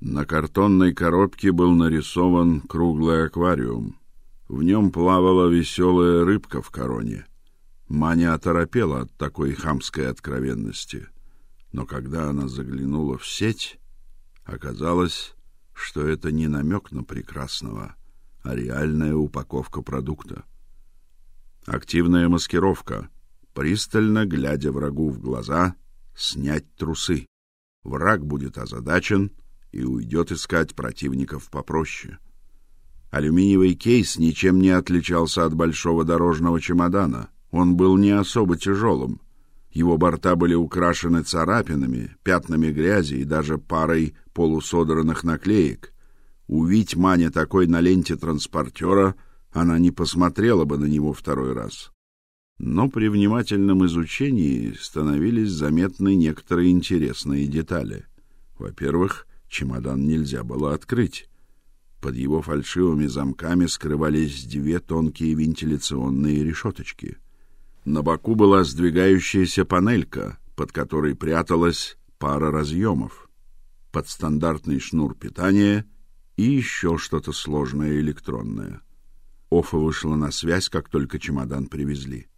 На картонной коробке был нарисован круглый аквариум. В нем плавала веселая рыбка в короне. Маня оторопела от такой хамской откровенности. Но когда она заглянула в сеть, оказалось, что это не намек на прекрасного, а реальная упаковка продукта. Активная маскировка. Пристально глядя врагу в глаза, снять трусы. Враг будет озадачен и уйдет искать противников попроще. Алюминиевый кейс ничем не отличался от большого дорожного чемодана. Он был не особо тяжелым. Его борта были украшены царапинами, пятнами грязи и даже парой полусодранных наклеек. Увидеть Маня такой на ленте транспортера, она не посмотрела бы на него второй раз. Но при внимательном изучении становились заметны некоторые интересные детали. Во-первых, чемодан нельзя было открыть. Под его фальшивыми замками скрывались две тонкие вентиляционные решеточки. На боку была сдвигающаяся панелька, под которой пряталась пара разъемов, под стандартный шнур питания и еще что-то сложное электронное. Офа вышла на связь, как только чемодан привезли.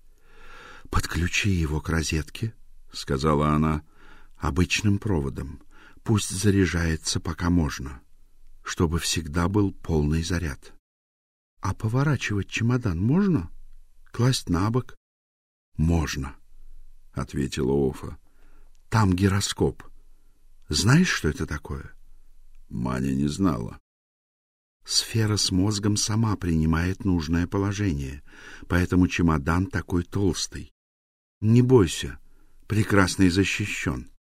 Подключи его к розетке, сказала она, обычным проводом. Пусть заряжается пока можно, чтобы всегда был полный заряд. А поворачивать чемодан можно? Класть на бок? Можно, ответила Офа. Там гироскоп. Знаешь, что это такое? Маня не знала. Сфера с мозгом сама принимает нужное положение, поэтому чемодан такой толстый. Не бойся, прекрасный защищен.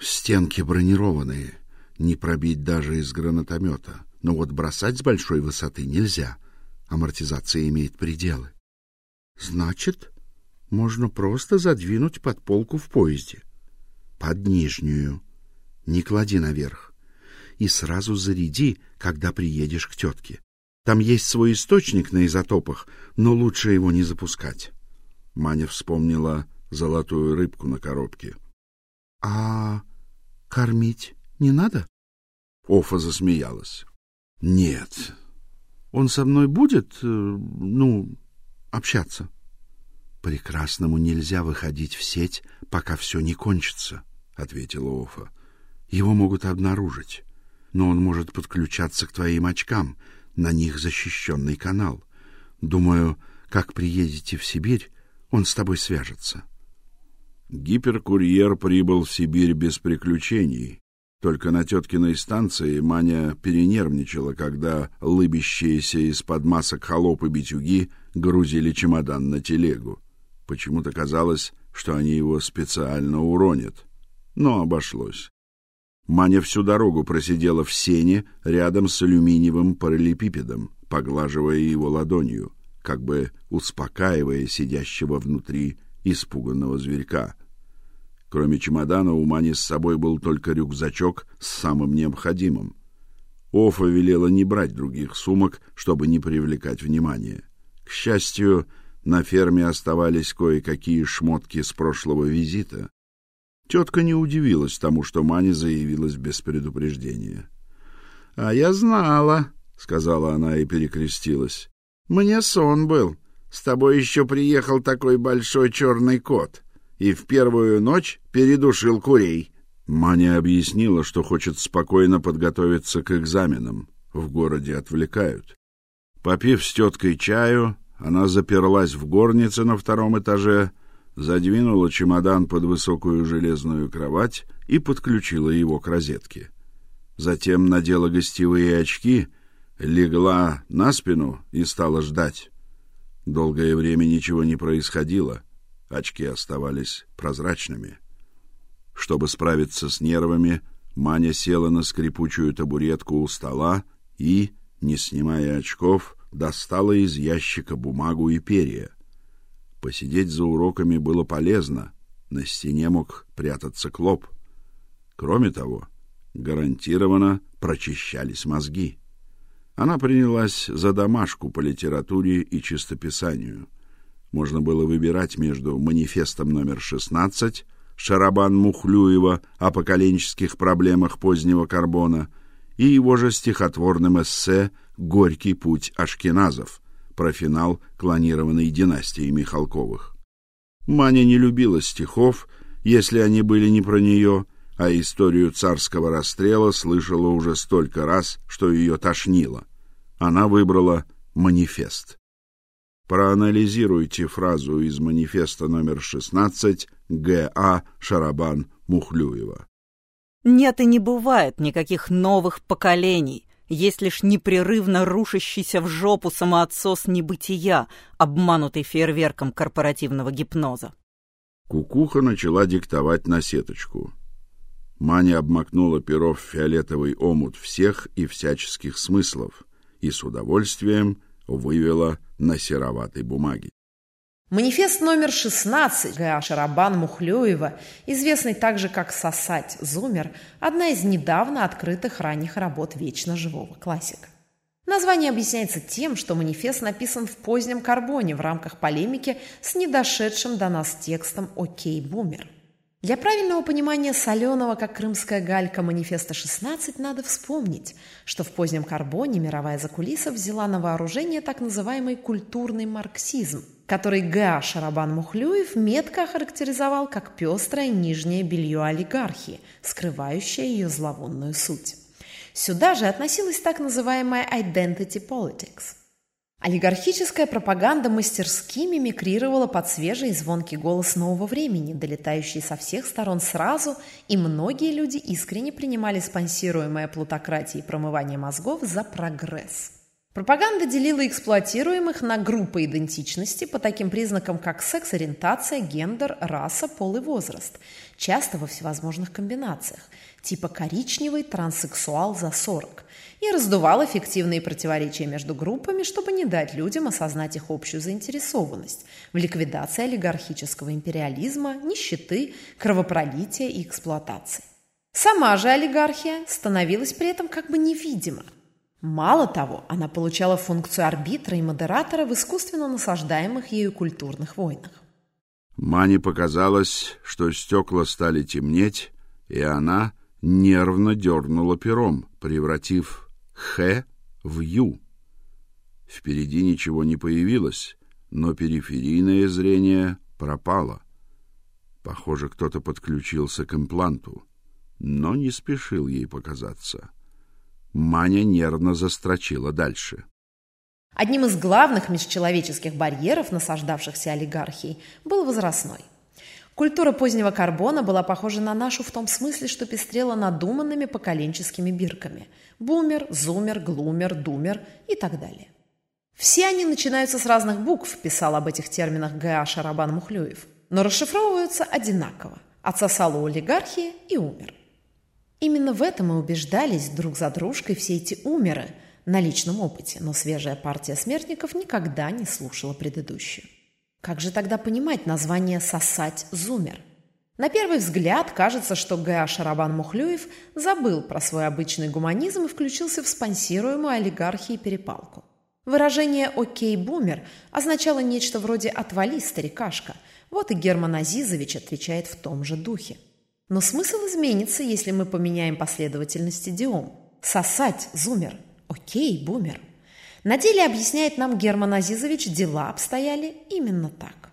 Стенки бронированные, не пробить даже из гранатомета, но вот бросать с большой высоты нельзя. Амортизация имеет пределы. Значит, можно просто задвинуть под полку в поезде. Под нижнюю. Не клади наверх и сразу заряди, когда приедешь к тетке. Там есть свой источник на изотопах, но лучше его не запускать. Маня вспомнила золотую рыбку на коробке. А кормить не надо? Офа засмеялась. Нет. Он со мной будет, э, ну, общаться. Прекрасному нельзя выходить в сеть, пока все не кончится, ответила Офа. Его могут обнаружить но он может подключаться к твоим очкам, на них защищенный канал. Думаю, как приедете в Сибирь, он с тобой свяжется. Гиперкурьер прибыл в Сибирь без приключений. Только на теткиной станции Маня перенервничала, когда лыбящиеся из-под масок холопы битюги грузили чемодан на телегу. Почему-то казалось, что они его специально уронят. Но обошлось. Маня всю дорогу просидела в сене рядом с алюминиевым параллелепипедом, поглаживая его ладонью, как бы успокаивая сидящего внутри испуганного зверька. Кроме чемодана у Мани с собой был только рюкзачок с самым необходимым. Офа велела не брать других сумок, чтобы не привлекать внимания. К счастью, на ферме оставались кое-какие шмотки с прошлого визита, Тетка не удивилась тому, что Маня заявилась без предупреждения. А я знала, сказала она и перекрестилась. Мне сон был. С тобой еще приехал такой большой черный кот и в первую ночь передушил курей. Маня объяснила, что хочет спокойно подготовиться к экзаменам. В городе отвлекают. Попив с теткой чаю, она заперлась в горнице на втором этаже задвинула чемодан под высокую железную кровать и подключила его к розетке. Затем надела гостевые очки, легла на спину и стала ждать. Долгое время ничего не происходило. Очки оставались прозрачными. Чтобы справиться с нервами, Маня села на скрипучую табуретку у стола и, не снимая очков, достала из ящика бумагу и перья. Посидеть за уроками было полезно. На стене мог прятаться клоп. Кроме того, гарантированно прочищались мозги. Она принялась за домашку по литературе и чистописанию. Можно было выбирать между манифестом номер 16 Шарабан Мухлюева о поколенческих проблемах позднего карбона и его же стихотворным эссе «Горький путь ашкеназов» про финал клонированной династии Михалковых. Маня не любила стихов, если они были не про нее, а историю царского расстрела слышала уже столько раз, что ее тошнило. Она выбрала манифест. Проанализируйте фразу из манифеста номер 16 Г.А. Шарабан Мухлюева. Нет и не бывает никаких новых поколений. Есть лишь непрерывно рушащийся в жопу самоотсос небытия, обманутый фейерверком корпоративного гипноза. Кукуха начала диктовать на сеточку. Маня обмакнула перо в фиолетовый омут всех и всяческих смыслов и с удовольствием вывела на сероватой бумаге. Манифест номер 16 Г.А. Шарабан-Мухлёева, известный также как «Сосать Зумер», одна из недавно открытых ранних работ вечно живого классика. Название объясняется тем, что манифест написан в позднем карбоне в рамках полемики с недошедшим до нас текстом «Окей, бумер». Для правильного понимания соленого, как крымская галька, манифеста 16 надо вспомнить, что в позднем карбоне мировая закулиса взяла на вооружение так называемый культурный марксизм, который Г.А. Шарабан-Мухлюев метко охарактеризовал как пестрое нижнее белье олигархии, скрывающее ее зловонную суть. Сюда же относилась так называемая identity politics. Олигархическая пропаганда мастерски мимикрировала под свежий и звонкий голос нового времени, долетающий со всех сторон сразу, и многие люди искренне принимали спонсируемое плутократией промывание мозгов за прогресс. Пропаганда делила эксплуатируемых на группы идентичности по таким признакам, как секс-ориентация, гендер, раса, пол и возраст, часто во всевозможных комбинациях – типа коричневый транссексуал за 40, и раздувал эффективные противоречия между группами, чтобы не дать людям осознать их общую заинтересованность в ликвидации олигархического империализма, нищеты, кровопролития и эксплуатации. Сама же олигархия становилась при этом как бы невидима. Мало того, она получала функцию арбитра и модератора в искусственно насаждаемых ею культурных войнах. Мане показалось, что стекла стали темнеть, и она, нервно дернула пером, превратив «Х» в «Ю». Впереди ничего не появилось, но периферийное зрение пропало. Похоже, кто-то подключился к импланту, но не спешил ей показаться. Маня нервно застрочила дальше. Одним из главных межчеловеческих барьеров, насаждавшихся олигархией, был возрастной – Культура позднего карбона была похожа на нашу в том смысле, что пестрела надуманными поколенческими бирками. Бумер, зумер, глумер, думер и так далее. Все они начинаются с разных букв, писал об этих терминах Г.А. Шарабан Мухлюев, но расшифровываются одинаково. Отсосал у олигархии и умер. Именно в этом и убеждались друг за дружкой все эти умеры на личном опыте, но свежая партия смертников никогда не слушала предыдущую. Как же тогда понимать название «сосать зумер»? На первый взгляд кажется, что Г.А. Шарабан-Мухлюев забыл про свой обычный гуманизм и включился в спонсируемую олигархией перепалку. Выражение «окей, бумер» означало нечто вроде «отвали, старикашка». Вот и Герман Азизович отвечает в том же духе. Но смысл изменится, если мы поменяем последовательность идиом. «Сосать, зумер», «окей, бумер». На деле, объясняет нам Герман Азизович, дела обстояли именно так.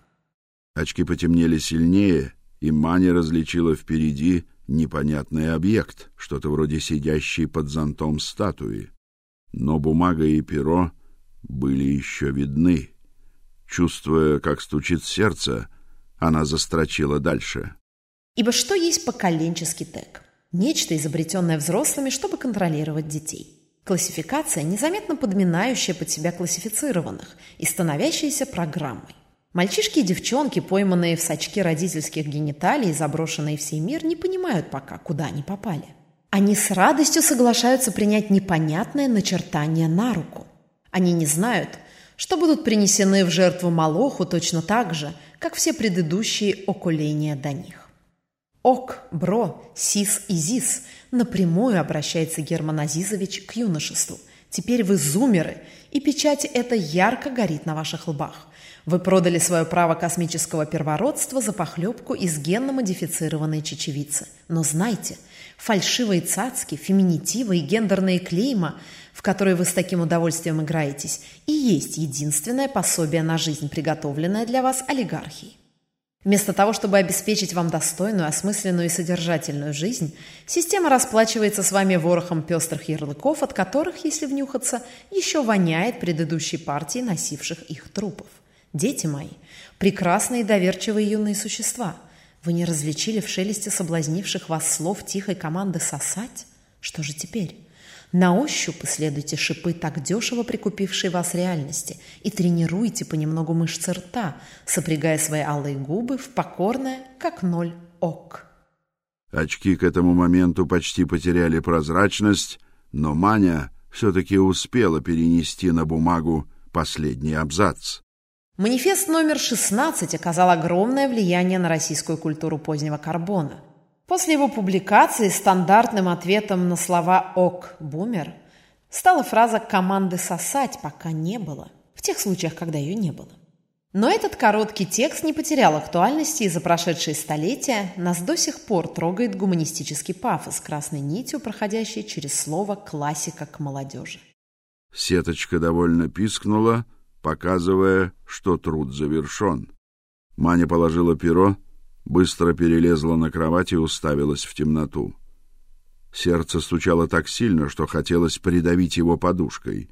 Очки потемнели сильнее, и Маня различила впереди непонятный объект, что-то вроде сидящей под зонтом статуи. Но бумага и перо были еще видны. Чувствуя, как стучит сердце, она застрочила дальше. Ибо что есть поколенческий тег? Нечто, изобретенное взрослыми, чтобы контролировать детей. Классификация, незаметно подминающая под себя классифицированных и становящаяся программой. Мальчишки и девчонки, пойманные в сачке родительских гениталий и заброшенные в сей мир, не понимают пока, куда они попали. Они с радостью соглашаются принять непонятное начертание на руку. Они не знают, что будут принесены в жертву Малоху точно так же, как все предыдущие окуления до них. «Ок, бро, сис и зис» напрямую обращается Герман Азизович к юношеству. Теперь вы зумеры, и печать эта ярко горит на ваших лбах. Вы продали свое право космического первородства за похлебку из генно-модифицированной чечевицы. Но знайте, фальшивые цацки, феминитивы и гендерные клейма, в которые вы с таким удовольствием играетесь, и есть единственное пособие на жизнь, приготовленное для вас олигархией. Вместо того, чтобы обеспечить вам достойную, осмысленную и содержательную жизнь, система расплачивается с вами ворохом пестрых ярлыков, от которых, если внюхаться, еще воняет предыдущей партии носивших их трупов. Дети мои, прекрасные и доверчивые юные существа, вы не различили в шелесте соблазнивших вас слов тихой команды «сосать»? Что же теперь? На ощупь исследуйте шипы, так дешево прикупившие вас реальности, и тренируйте понемногу мышцы рта, сопрягая свои алые губы в покорное, как ноль, ок. Очки к этому моменту почти потеряли прозрачность, но Маня все-таки успела перенести на бумагу последний абзац. Манифест номер 16 оказал огромное влияние на российскую культуру позднего карбона – После его публикации стандартным ответом на слова «ок, бумер» стала фраза «команды сосать» пока не было, в тех случаях, когда ее не было. Но этот короткий текст не потерял актуальности, и за прошедшие столетия нас до сих пор трогает гуманистический пафос красной нитью, проходящей через слово «классика» к молодежи. Сеточка довольно пискнула, показывая, что труд завершен. Маня положила перо быстро перелезла на кровать и уставилась в темноту. Сердце стучало так сильно, что хотелось придавить его подушкой.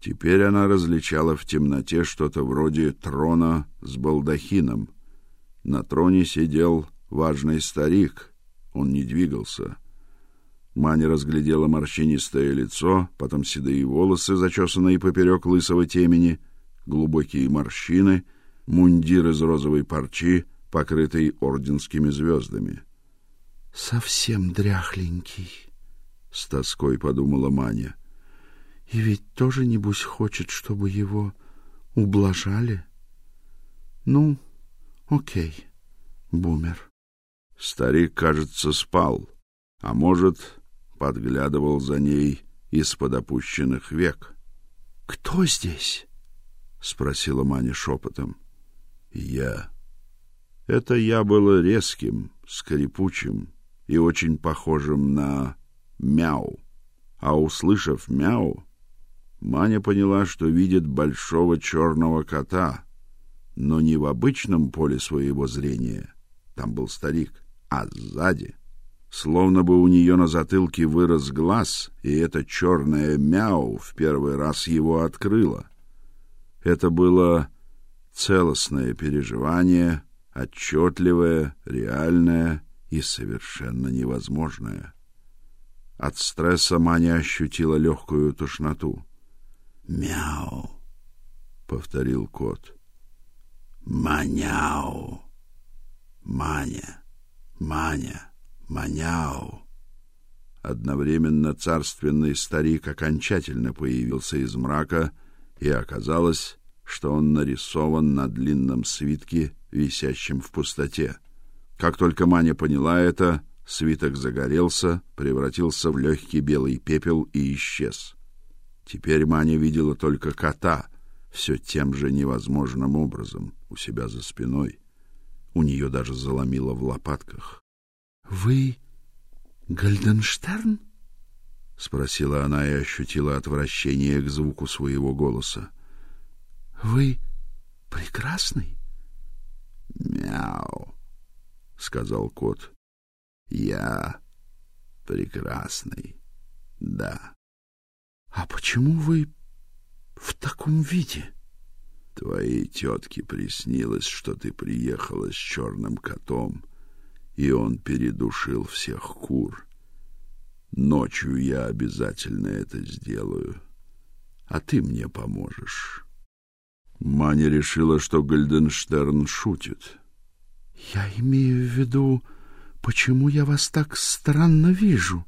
Теперь она различала в темноте что-то вроде трона с балдахином. На троне сидел важный старик. Он не двигался. Маня разглядела морщинистое лицо, потом седые волосы, зачесанные поперек лысого темени, глубокие морщины, мундир из розовой парчи — покрытый орденскими звездами. Совсем дряхленький, с тоской подумала Маня. И ведь тоже небось хочет, чтобы его ублажали. Ну, окей, бумер. Старик, кажется, спал, а может, подглядывал за ней из-под опущенных век. Кто здесь? спросила Маня шепотом. Я это я было резким, скрипучим и очень похожим на мяу. А услышав мяу, Маня поняла, что видит большого черного кота, но не в обычном поле своего зрения, там был старик, а сзади, словно бы у нее на затылке вырос глаз, и это черное мяу в первый раз его открыло. Это было целостное переживание, отчетливое, реальное и совершенно невозможное. От стресса Маня ощутила легкую тошноту. «Мяу!» — повторил кот. «Маняу! Маня! Маня! Маняу!» Одновременно царственный старик окончательно появился из мрака, и оказалось, что он нарисован на длинном свитке висящим в пустоте. Как только Маня поняла это, свиток загорелся, превратился в легкий белый пепел и исчез. Теперь Маня видела только кота, все тем же невозможным образом у себя за спиной. У нее даже заломило в лопатках. Вы Гальденштерн? спросила она и ощутила отвращение к звуку своего голоса. Вы прекрасный? Мяу, сказал кот. Я прекрасный. Да. А почему вы в таком виде? Твоей тетке приснилось, что ты приехала с черным котом, и он передушил всех кур. Ночью я обязательно это сделаю, а ты мне поможешь. Маня решила, что Гольденштерн шутит. Я имею в виду, почему я вас так странно вижу.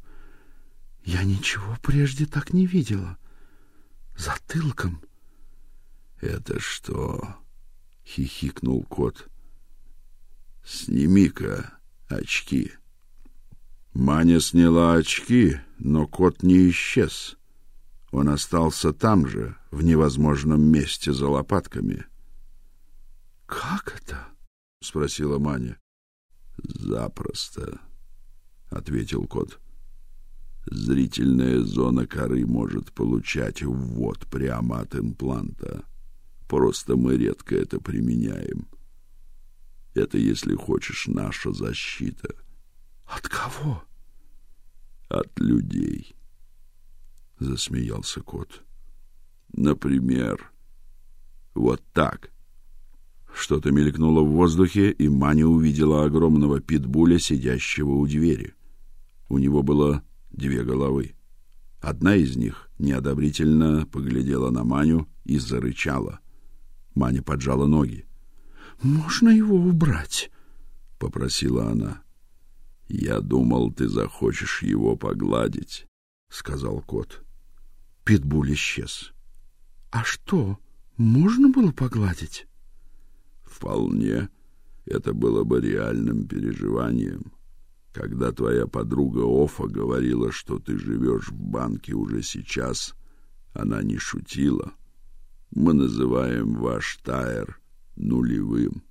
Я ничего прежде так не видела. Затылком. Это что? хихикнул кот. Сними-ка очки. Маня сняла очки, но кот не исчез. Он остался там же, в невозможном месте за лопатками. Как это? Спросила Маня. Запросто, ответил кот. Зрительная зона коры может получать ввод прямо от импланта. Просто мы редко это применяем. Это, если хочешь, наша защита. От кого? От людей. Засмеялся кот. Например, вот так. Что-то мелькнуло в воздухе, и Маня увидела огромного питбуля, сидящего у двери. У него было две головы. Одна из них неодобрительно поглядела на Маню и зарычала. Маня поджала ноги. Можно его убрать, попросила она. Я думал, ты захочешь его погладить, сказал кот. Питбуль исчез. А что, можно было погладить? Вполне. Это было бы реальным переживанием. Когда твоя подруга Офа говорила, что ты живешь в банке уже сейчас, она не шутила. Мы называем ваш тайр нулевым.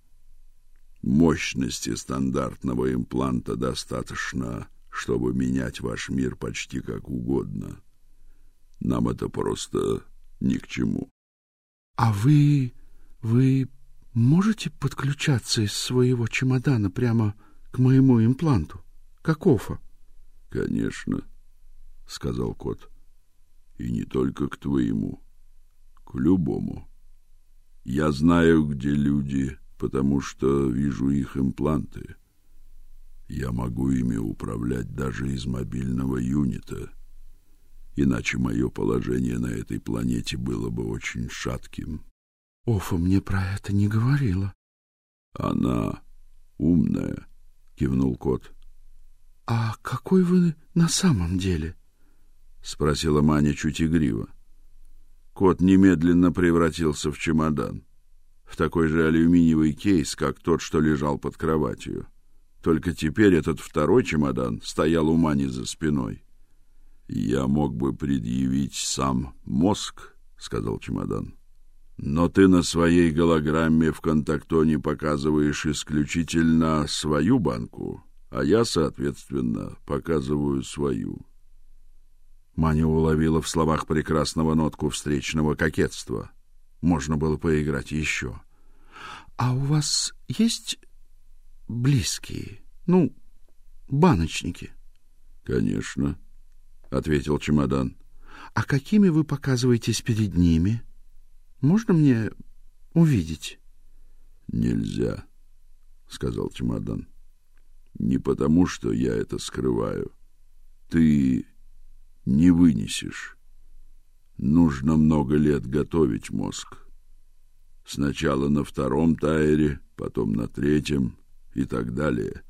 Мощности стандартного импланта достаточно, чтобы менять ваш мир почти как угодно. Нам это просто ни к чему. А вы вы можете подключаться из своего чемодана прямо к моему импланту, как Офа? Конечно, сказал кот. И не только к твоему, к любому. Я знаю, где люди, потому что вижу их импланты. Я могу ими управлять даже из мобильного юнита. Иначе мое положение на этой планете было бы очень шатким. Офа мне про это не говорила. Она умная, кивнул кот. А какой вы на самом деле? спросила Маня чуть игриво. Кот немедленно превратился в чемодан, в такой же алюминиевый кейс, как тот, что лежал под кроватью. Только теперь этот второй чемодан стоял у Мани за спиной. Я мог бы предъявить сам мозг, сказал чемодан. Но ты на своей голограмме в контактоне показываешь исключительно свою банку, а я, соответственно, показываю свою. Маня уловила в словах прекрасного нотку встречного кокетства. Можно было поиграть еще. А у вас есть близкие, ну, баночники? Конечно, ответил чемодан. А какими вы показываетесь перед ними? Можно мне увидеть? Нельзя, сказал чемодан. Не потому, что я это скрываю. Ты не вынесешь. Нужно много лет готовить мозг. Сначала на втором тайре, потом на третьем и так далее.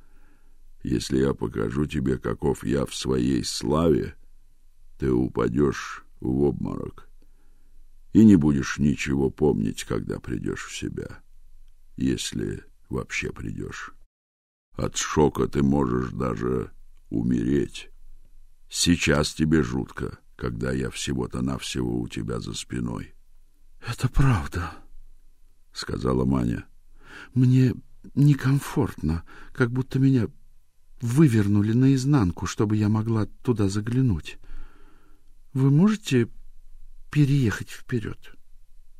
Если я покажу тебе, каков я в своей славе, ты упадешь в обморок и не будешь ничего помнить, когда придешь в себя, если вообще придешь. От шока ты можешь даже умереть. Сейчас тебе жутко, когда я всего-то навсего у тебя за спиной. Это правда, сказала Маня. Мне некомфортно, как будто меня вывернули наизнанку, чтобы я могла туда заглянуть. Вы можете переехать вперед?»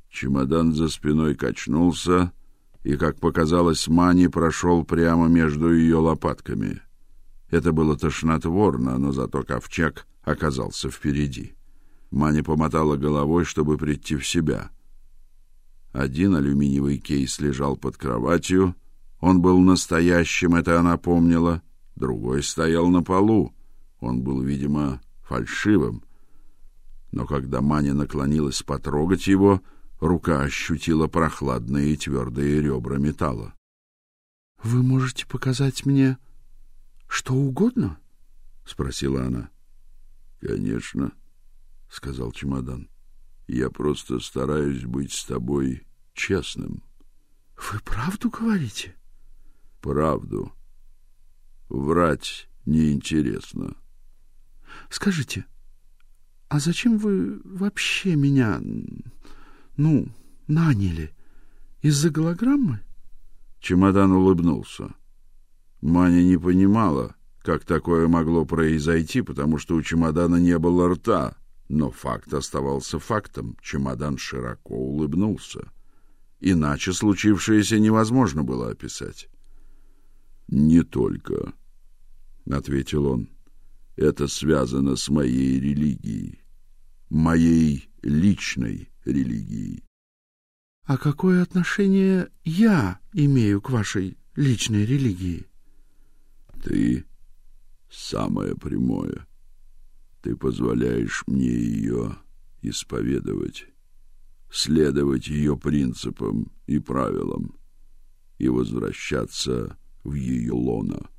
Чемодан за спиной качнулся, и, как показалось, Мани прошел прямо между ее лопатками. Это было тошнотворно, но зато ковчег оказался впереди. Мани помотала головой, чтобы прийти в себя. Один алюминиевый кейс лежал под кроватью. Он был настоящим, это она помнила. Другой стоял на полу. Он был, видимо, фальшивым. Но когда Маня наклонилась потрогать его, рука ощутила прохладные и твердые ребра металла. Вы можете показать мне что угодно? спросила она. Конечно, сказал чемодан. Я просто стараюсь быть с тобой честным. Вы правду говорите? Правду. Врать неинтересно. Скажите, а зачем вы вообще меня, ну, наняли? Из-за голограммы? Чемодан улыбнулся. Маня не понимала, как такое могло произойти, потому что у чемодана не было рта, но факт оставался фактом. Чемодан широко улыбнулся. Иначе случившееся невозможно было описать. Не только, ответил он. Это связано с моей религией, моей личной религией. А какое отношение я имею к вашей личной религии? Ты самое прямое. Ты позволяешь мне ее исповедовать, следовать ее принципам и правилам и возвращаться в ее лоно.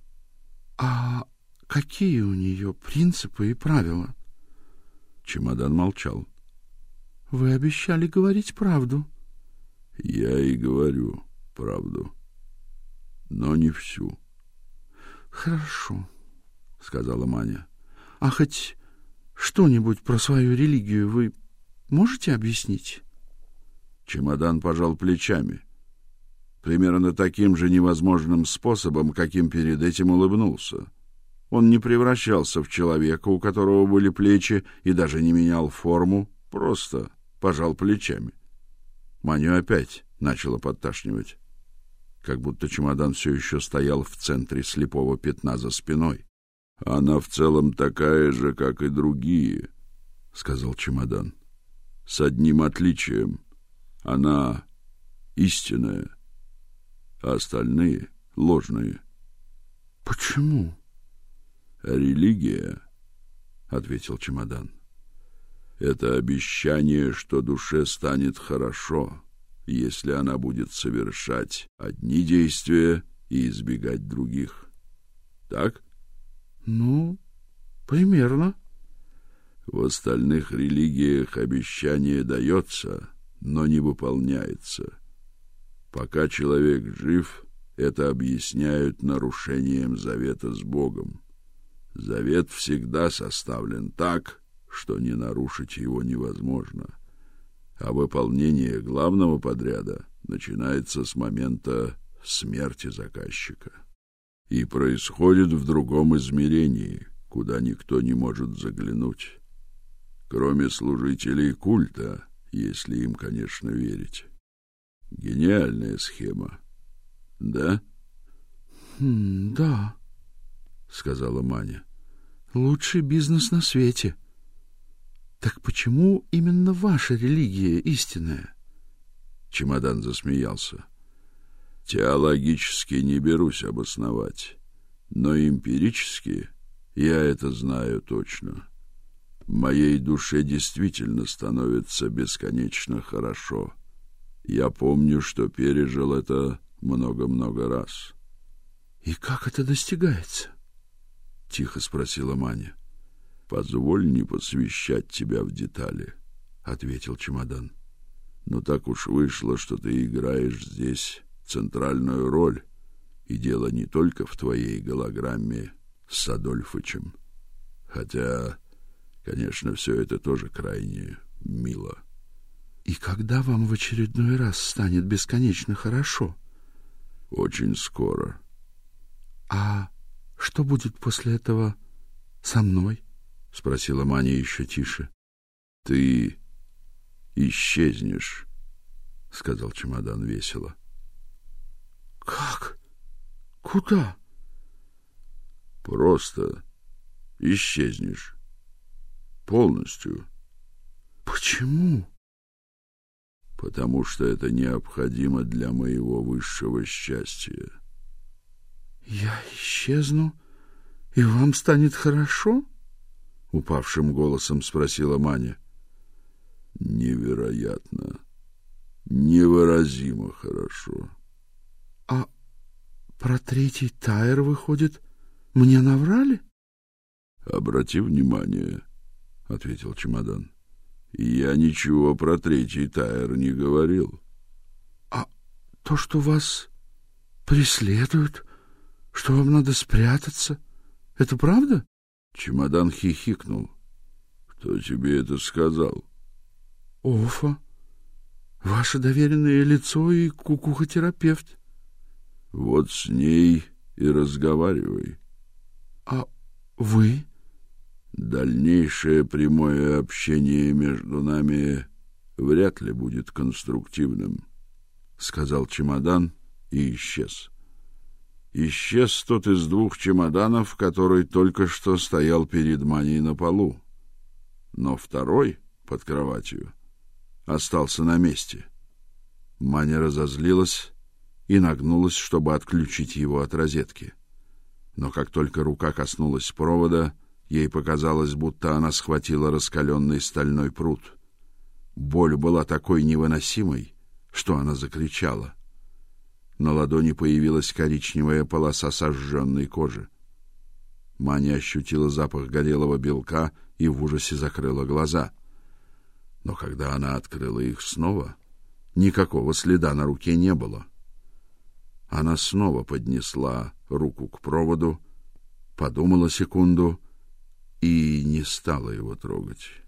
А какие у нее принципы и правила? Чемодан молчал. Вы обещали говорить правду. Я и говорю правду, но не всю. Хорошо, сказала Маня. А хоть что-нибудь про свою религию вы можете объяснить? Чемодан пожал плечами. Примерно таким же невозможным способом, каким перед этим улыбнулся. Он не превращался в человека, у которого были плечи, и даже не менял форму, просто пожал плечами. Маню опять начало подташнивать, как будто чемодан все еще стоял в центре слепого пятна за спиной. Она в целом такая же, как и другие, сказал чемодан. С одним отличием. Она истинная, а остальные ложные. Почему? Религия, ответил чемодан. Это обещание, что душе станет хорошо, если она будет совершать одни действия и избегать других. Так? Ну, примерно. В остальных религиях обещание дается, но не выполняется. Пока человек жив, это объясняют нарушением завета с Богом. Завет всегда составлен так, что не нарушить его невозможно. А выполнение главного подряда начинается с момента смерти заказчика и происходит в другом измерении, куда никто не может заглянуть, кроме служителей культа, если им, конечно, верить. Гениальная схема. Да? Хм, да, сказала Маня. Лучший бизнес на свете. Так почему именно ваша религия истинная? Чемодан засмеялся. Теологически не берусь обосновать, но эмпирически я это знаю точно. Моей душе действительно становится бесконечно хорошо. Я помню, что пережил это много-много раз. И как это достигается? Тихо спросила Маня. Позволь не посвящать тебя в детали, ответил чемодан. Но так уж вышло, что ты играешь здесь центральную роль, и дело не только в твоей голограмме с Адольфычем. Хотя, конечно, все это тоже крайне мило. И когда вам в очередной раз станет бесконечно хорошо? Очень скоро. А что будет после этого со мной? спросила Маня еще тише. Ты исчезнешь, сказал чемодан весело. Как? Куда? Просто исчезнешь. Полностью. Почему? Потому что это необходимо для моего высшего счастья. Я исчезну, и вам станет хорошо? упавшим голосом спросила Маня. Невероятно. Невыразимо хорошо. А про третий тайр выходит, мне наврали? Обрати внимание, ответил чемодан. Я ничего про третий тайр не говорил. А то, что вас преследуют, что вам надо спрятаться, это правда? Чемодан хихикнул. Кто тебе это сказал? Офа. Ваше доверенное лицо и кукухотерапевт. Вот с ней и разговаривай. А вы? Дальнейшее прямое общение между нами вряд ли будет конструктивным, сказал чемодан и исчез. Исчез тот из двух чемоданов, который только что стоял перед Маней на полу. Но второй под кроватью остался на месте. Маня разозлилась и нагнулась, чтобы отключить его от розетки. Но как только рука коснулась провода, ей показалось, будто она схватила раскаленный стальной прут. Боль была такой невыносимой, что она закричала. На ладони появилась коричневая полоса сожженной кожи. Маня ощутила запах горелого белка и в ужасе закрыла глаза. Но когда она открыла их снова, никакого следа на руке не было. Она снова поднесла руку к проводу, подумала секунду и не стала его трогать.